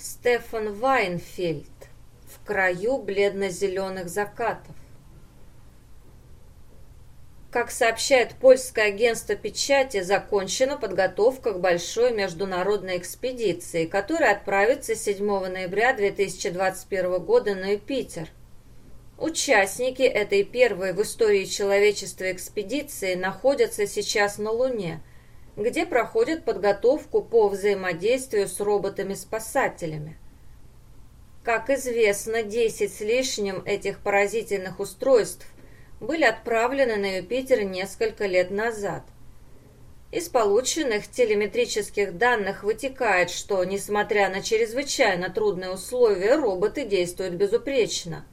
Стефан Вайнфельд в краю бледно-зеленых закатов. Как сообщает польское агентство печати, закончена подготовка к большой международной экспедиции, которая отправится 7 ноября 2021 года на Юпитер. Участники этой первой в истории человечества экспедиции находятся сейчас на Луне, где проходят подготовку по взаимодействию с роботами-спасателями. Как известно, 10 с лишним этих поразительных устройств были отправлены на Юпитер несколько лет назад. Из полученных телеметрических данных вытекает, что, несмотря на чрезвычайно трудные условия, роботы действуют безупречно.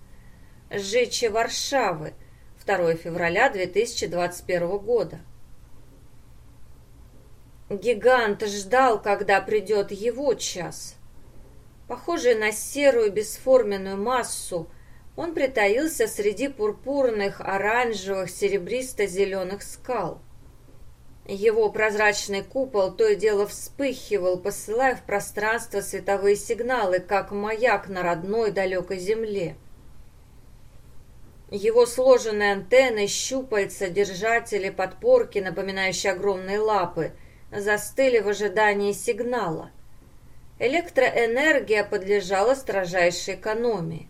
Жичи Варшавы, 2 февраля 2021 года. Гигант ждал, когда придет его час. Похожий на серую бесформенную массу, он притаился среди пурпурных, оранжевых, серебристо-зеленых скал. Его прозрачный купол то и дело вспыхивал, посылая в пространство световые сигналы, как маяк на родной далекой земле. Его сложенные антенны, щупальца, держатели, подпорки, напоминающие огромные лапы, застыли в ожидании сигнала. Электроэнергия подлежала строжайшей экономии.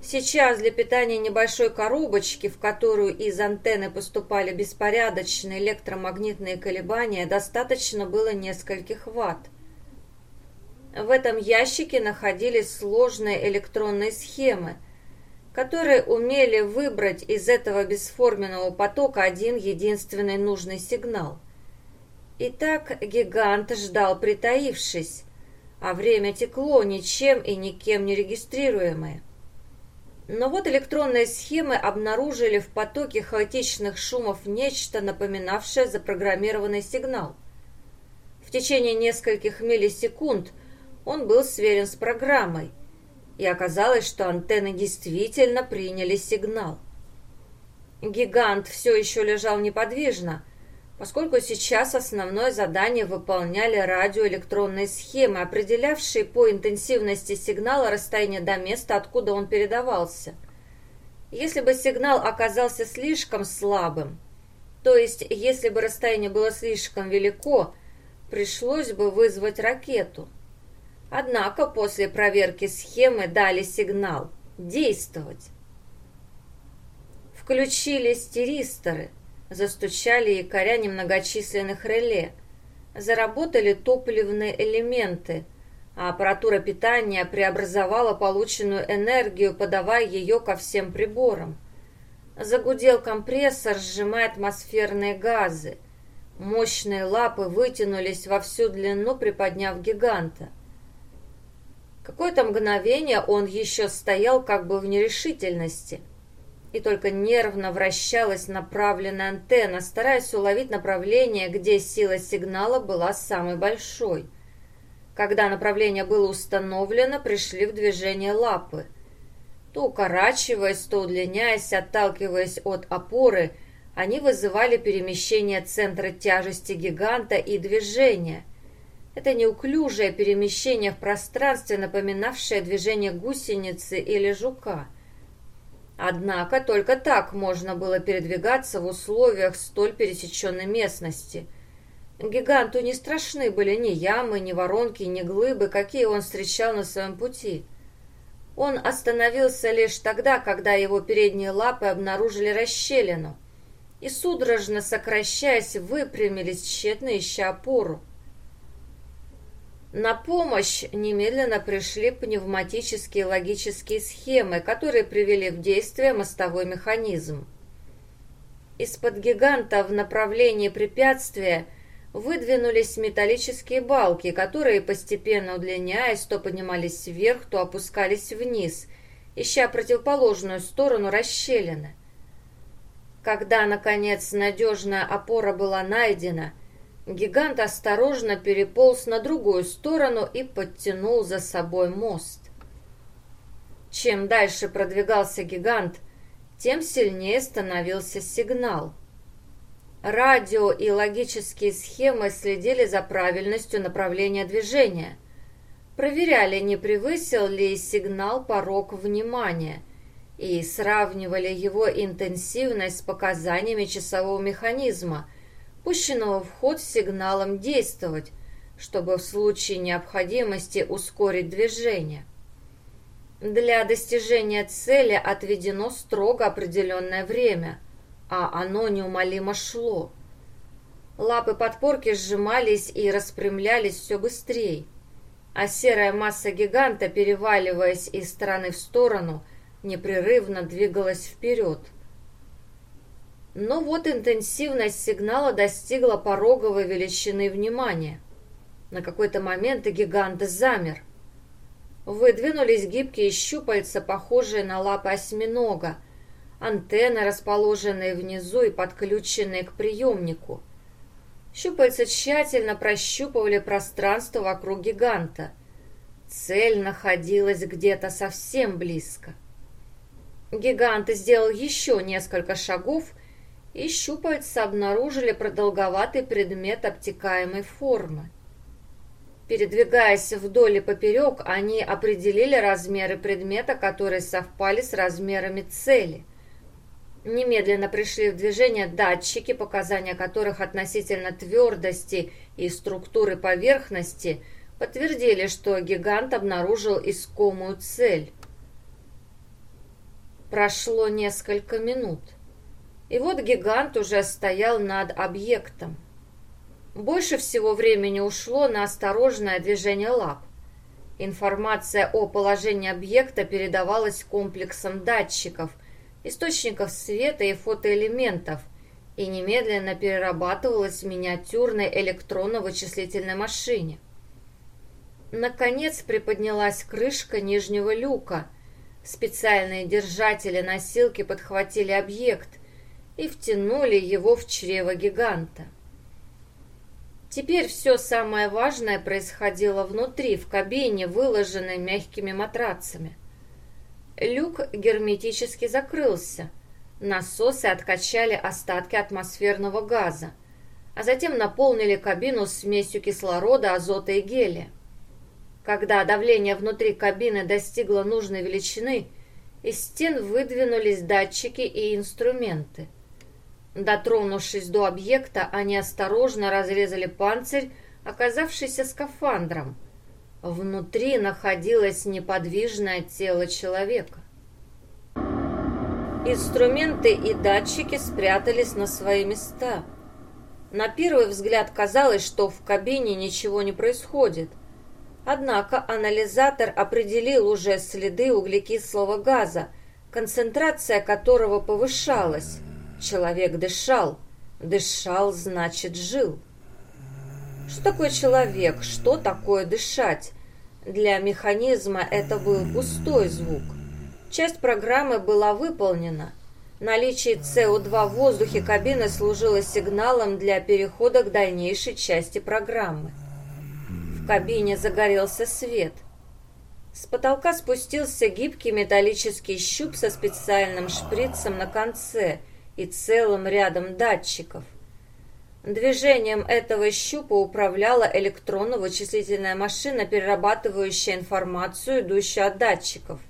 Сейчас для питания небольшой коробочки, в которую из антенны поступали беспорядочные электромагнитные колебания, достаточно было нескольких ватт. В этом ящике находились сложные электронные схемы, которые умели выбрать из этого бесформенного потока один единственный нужный сигнал. Итак, гигант ждал притаившись, а время текло ничем и никем не регистрируемое. Но вот электронные схемы обнаружили в потоке хаотичных шумов нечто, напоминавшее запрограммированный сигнал. В течение нескольких миллисекунд он был сверен с программой, и оказалось, что антенны действительно приняли сигнал. Гигант все еще лежал неподвижно, поскольку сейчас основное задание выполняли радиоэлектронные схемы, определявшие по интенсивности сигнала расстояние до места, откуда он передавался. Если бы сигнал оказался слишком слабым, то есть если бы расстояние было слишком велико, пришлось бы вызвать ракету. Однако после проверки схемы дали сигнал «действовать». Включились тиристоры – Застучали якоря немногочисленных реле. Заработали топливные элементы, а аппаратура питания преобразовала полученную энергию, подавая ее ко всем приборам. Загудел компрессор, сжимая атмосферные газы. Мощные лапы вытянулись во всю длину, приподняв гиганта. Какое-то мгновение он еще стоял как бы в нерешительности – и только нервно вращалась направленная антенна, стараясь уловить направление, где сила сигнала была самой большой. Когда направление было установлено, пришли в движение лапы. То укорачиваясь, то удлиняясь, отталкиваясь от опоры, они вызывали перемещение центра тяжести гиганта и движение. Это неуклюжее перемещение в пространстве, напоминавшее движение гусеницы или жука – Однако только так можно было передвигаться в условиях столь пересеченной местности. Гиганту не страшны были ни ямы, ни воронки, ни глыбы, какие он встречал на своем пути. Он остановился лишь тогда, когда его передние лапы обнаружили расщелину и, судорожно сокращаясь, выпрямились, тщетно ища опору. На помощь немедленно пришли пневматические логические схемы, которые привели в действие мостовой механизм. Из-под гиганта в направлении препятствия выдвинулись металлические балки, которые, постепенно удлиняясь, то поднимались вверх, то опускались вниз, ища противоположную сторону расщелины. Когда, наконец, надежная опора была найдена – Гигант осторожно переполз на другую сторону и подтянул за собой мост. Чем дальше продвигался гигант, тем сильнее становился сигнал. Радио и логические схемы следили за правильностью направления движения. проверяли, не превысил ли сигнал порог внимания, и сравнивали его интенсивность с показаниями часового механизма, пущенного в ход сигналом действовать, чтобы в случае необходимости ускорить движение. Для достижения цели отведено строго определенное время, а оно неумолимо шло. Лапы подпорки сжимались и распрямлялись все быстрее, а серая масса гиганта, переваливаясь из стороны в сторону, непрерывно двигалась вперед. Но вот интенсивность сигнала достигла пороговой величины внимания. На какой-то момент гигант замер. Выдвинулись гибкие щупальца, похожие на лапы осьминога, антенны, расположенные внизу и подключенные к приемнику. Щупальца тщательно прощупывали пространство вокруг гиганта. Цель находилась где-то совсем близко. Гигант сделал еще несколько шагов, и щупальца обнаружили продолговатый предмет обтекаемой формы. Передвигаясь вдоль и поперек, они определили размеры предмета, которые совпали с размерами цели. Немедленно пришли в движение датчики, показания которых относительно твердости и структуры поверхности подтвердили, что гигант обнаружил искомую цель. Прошло несколько минут, и вот гигант уже стоял над объектом. Больше всего времени ушло на осторожное движение лап. Информация о положении объекта передавалась комплексом датчиков, источников света и фотоэлементов и немедленно перерабатывалась в миниатюрной электронно-вычислительной машине. Наконец приподнялась крышка нижнего люка. Специальные держатели носилки подхватили объект и втянули его в чрево гиганта. Теперь все самое важное происходило внутри, в кабине, выложенной мягкими матрацами. Люк герметически закрылся. Насосы откачали остатки атмосферного газа, а затем наполнили кабину смесью кислорода, азота и гелия. Когда давление внутри кабины достигло нужной величины, из стен выдвинулись датчики и инструменты – Дотронувшись до объекта, они осторожно разрезали панцирь, оказавшийся скафандром. Внутри находилось неподвижное тело человека. Инструменты и датчики спрятались на свои места. На первый взгляд казалось, что в кабине ничего не происходит. Однако анализатор определил уже следы углекислого газа, концентрация которого повышалась. Человек дышал. Дышал, значит, жил. Что такое человек? Что такое дышать? Для механизма это был пустой звук. Часть программы была выполнена. Наличие СО2 в воздухе кабины служило сигналом для перехода к дальнейшей части программы. В кабине загорелся свет. С потолка спустился гибкий металлический щуп со специальным шприцем на конце – и целым рядом датчиков. Движением этого щупа управляла электронно-вычислительная машина, перерабатывающая информацию, идущую от датчиков.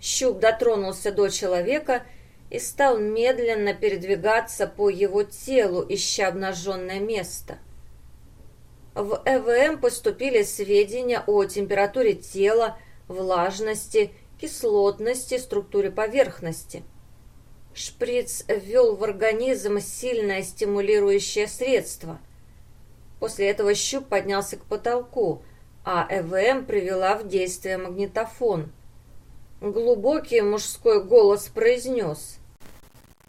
Щуп дотронулся до человека и стал медленно передвигаться по его телу, ища обнаженное место. В ЭВМ поступили сведения о температуре тела, влажности, кислотности, структуре поверхности – Шприц ввел в организм сильное стимулирующее средство. После этого щуп поднялся к потолку, а ЭВМ привела в действие магнитофон. Глубокий мужской голос произнес.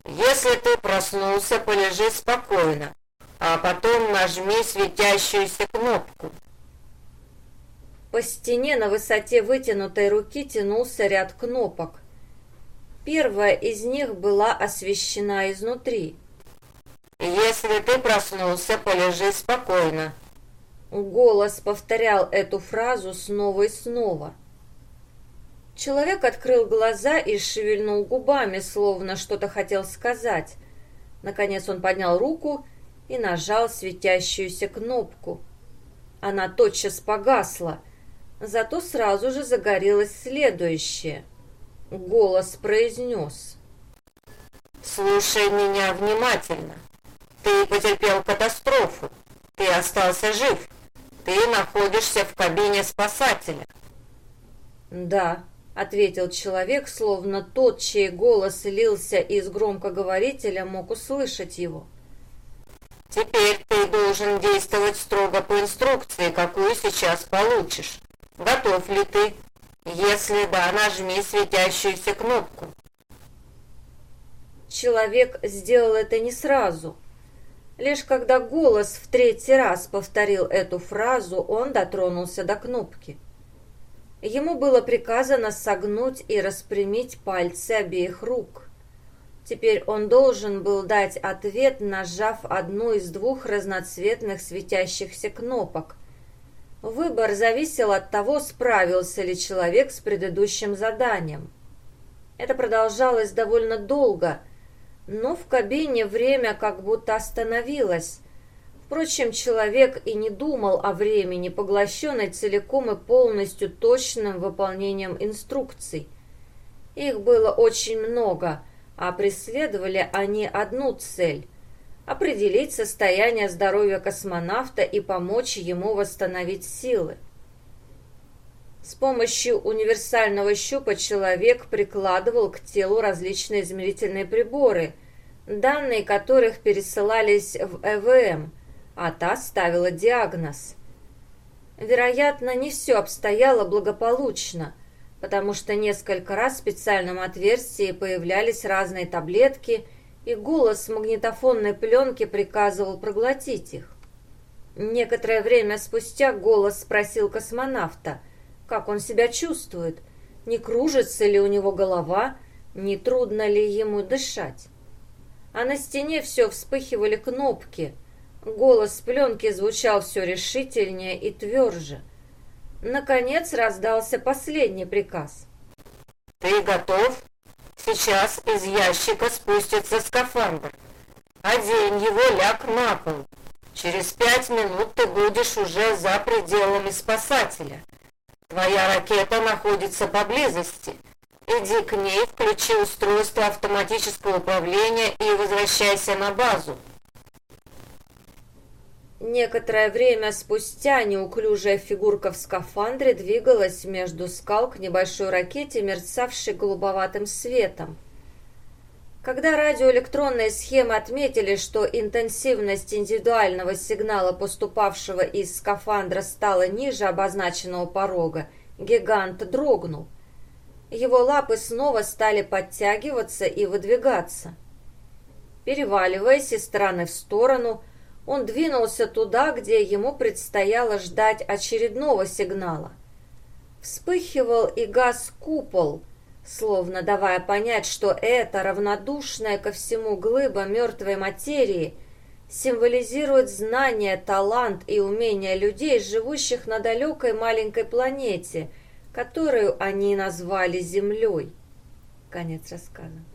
«Если ты проснулся, полежи спокойно, а потом нажми светящуюся кнопку». По стене на высоте вытянутой руки тянулся ряд кнопок. Первая из них была освещена изнутри. «Если ты проснулся, полежи спокойно». Голос повторял эту фразу снова и снова. Человек открыл глаза и шевельнул губами, словно что-то хотел сказать. Наконец он поднял руку и нажал светящуюся кнопку. Она тотчас погасла. Зато сразу же загорелось следующее. Голос произнес. «Слушай меня внимательно. Ты потерпел катастрофу. Ты остался жив. Ты находишься в кабине спасателя». «Да», — ответил человек, словно тот, чей голос лился из громкоговорителя, мог услышать его. «Теперь ты должен действовать строго по инструкции, какую сейчас получишь. Готов ли ты? Если да, нажми светящуюся кнопку». Человек сделал это не сразу. Лишь когда голос в третий раз повторил эту фразу, он дотронулся до кнопки. Ему было приказано согнуть и распрямить пальцы обеих рук. Теперь он должен был дать ответ, нажав одну из двух разноцветных светящихся кнопок. Выбор зависел от того, справился ли человек с предыдущим заданием. Это продолжалось довольно долго, но в кабине время как будто остановилось, Впрочем, человек и не думал о времени, поглощенной целиком и полностью точным выполнением инструкций. Их было очень много, а преследовали они одну цель – определить состояние здоровья космонавта и помочь ему восстановить силы. С помощью универсального щупа человек прикладывал к телу различные измерительные приборы, данные которых пересылались в ЭВМ – а та ставила диагноз. Вероятно, не все обстояло благополучно, потому что несколько раз в специальном отверстии появлялись разные таблетки, и голос магнитофонной пленки приказывал проглотить их. Некоторое время спустя голос спросил космонавта, как он себя чувствует, не кружится ли у него голова, не трудно ли ему дышать. А на стене все вспыхивали кнопки – Голос пленки звучал все решительнее и тверже. Наконец раздался последний приказ. «Ты готов? Сейчас из ящика спустится скафандр. Одень его, ляг на пол. Через пять минут ты будешь уже за пределами спасателя. Твоя ракета находится поблизости. Иди к ней, включи устройство автоматического управления и возвращайся на базу. Некоторое время спустя неуклюжая фигурка в скафандре двигалась между скал к небольшой ракете, мерцавшей голубоватым светом. Когда радиоэлектронные схемы отметили, что интенсивность индивидуального сигнала, поступавшего из скафандра, стала ниже обозначенного порога, гигант дрогнул. Его лапы снова стали подтягиваться и выдвигаться. Переваливаясь из стороны в сторону, он двинулся туда, где ему предстояло ждать очередного сигнала. Вспыхивал и газ купол, словно давая понять, что это равнодушная ко всему глыба мертвой материи символизирует знание, талант и умение людей, живущих на далекой маленькой планете, которую они назвали Землей. Конец рассказа.